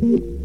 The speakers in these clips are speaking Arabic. thank you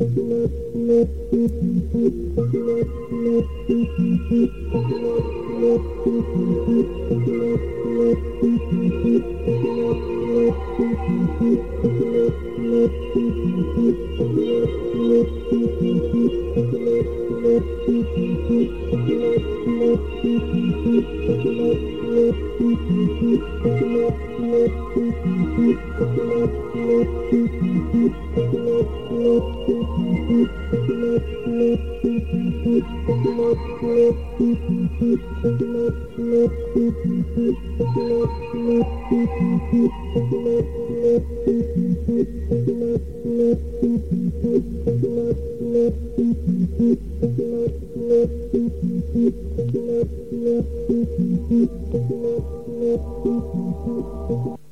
Thank you.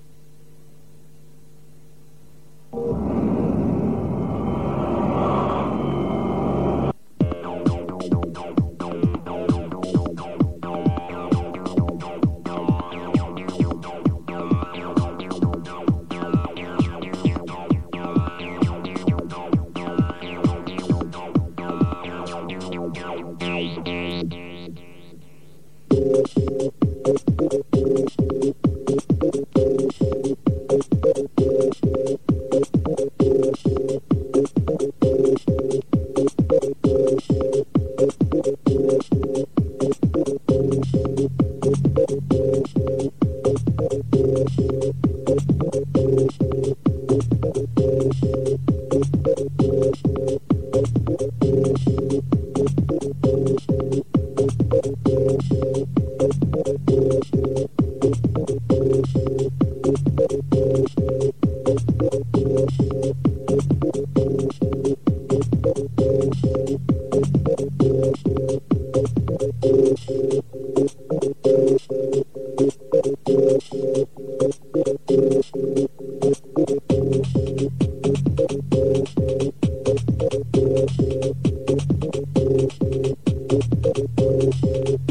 ¡Gracias!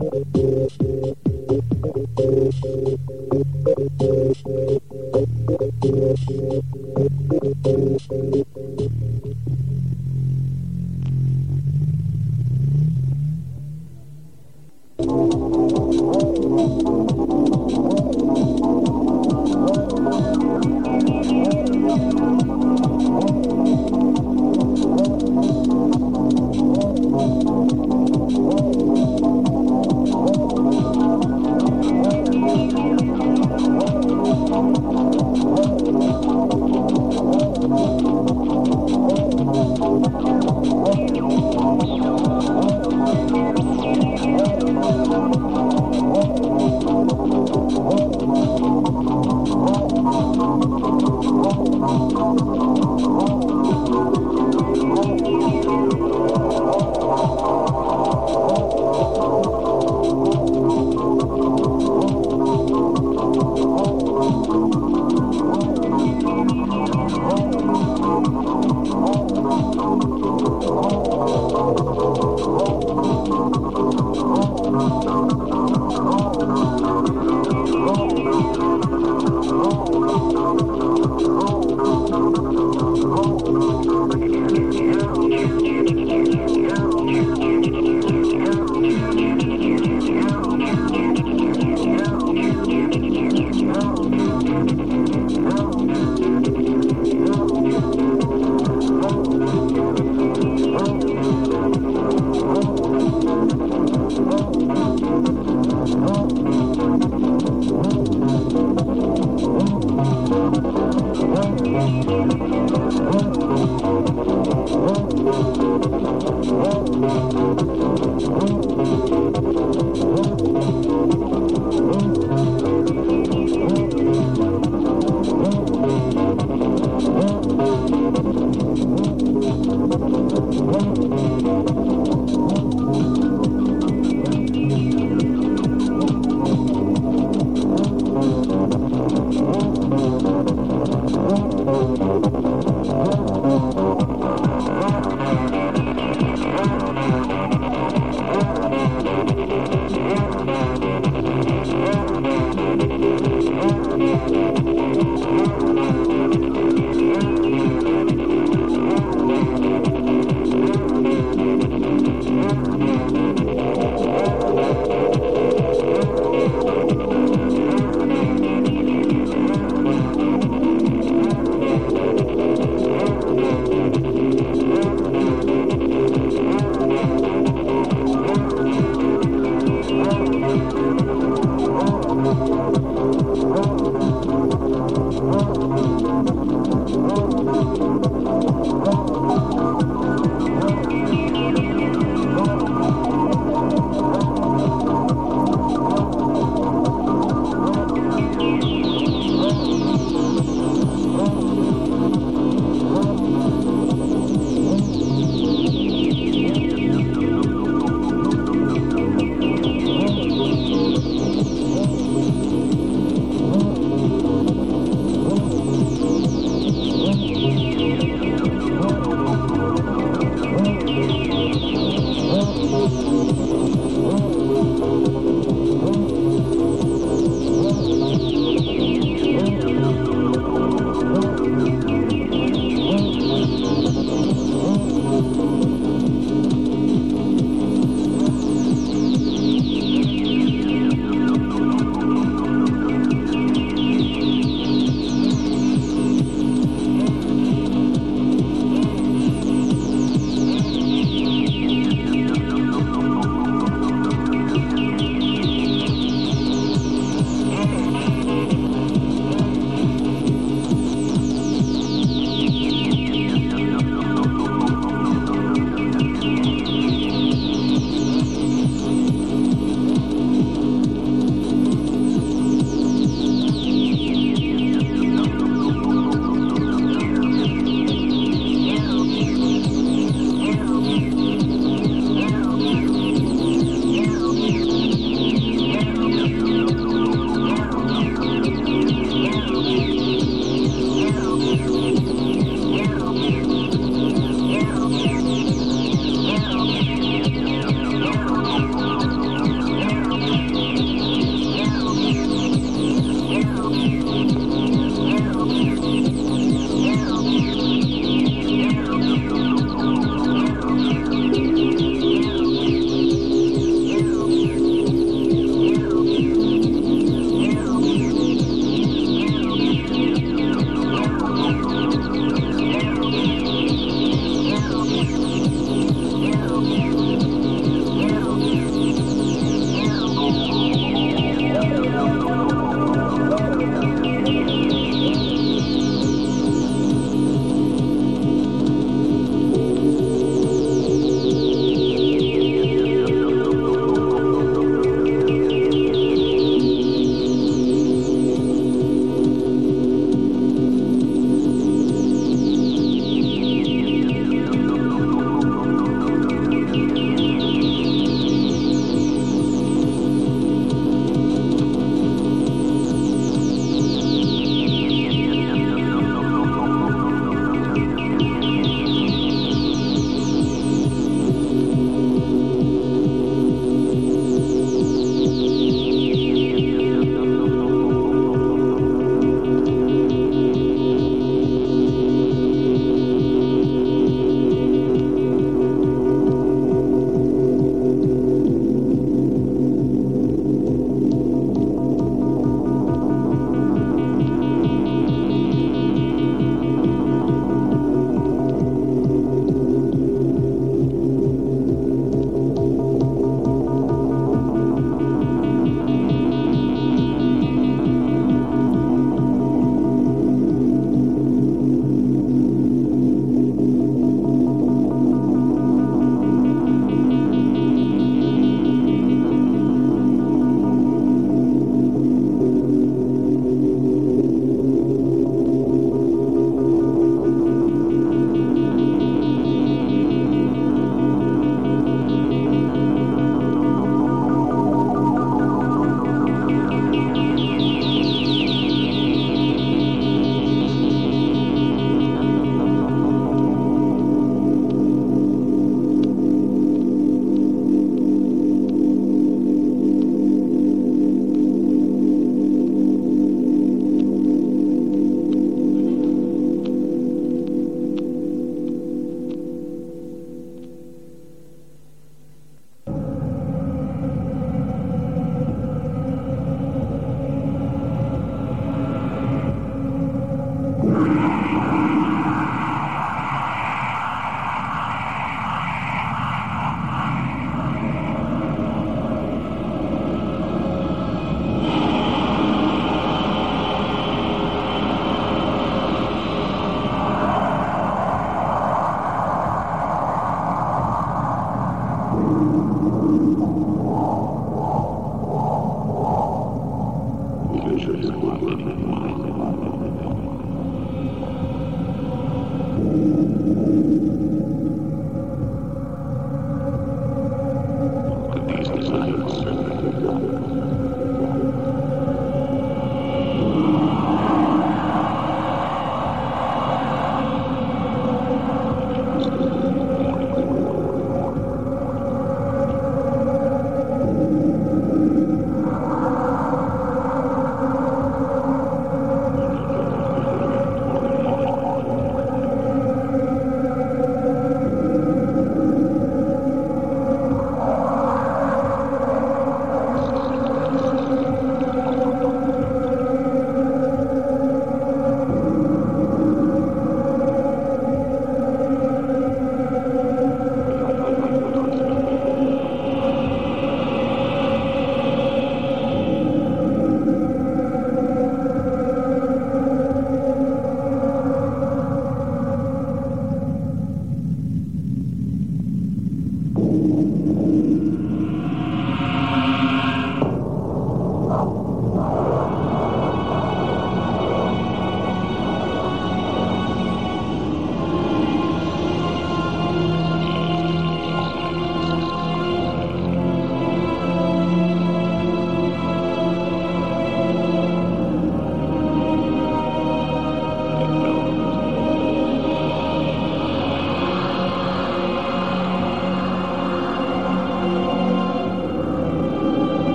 Thank you.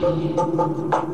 Thank you.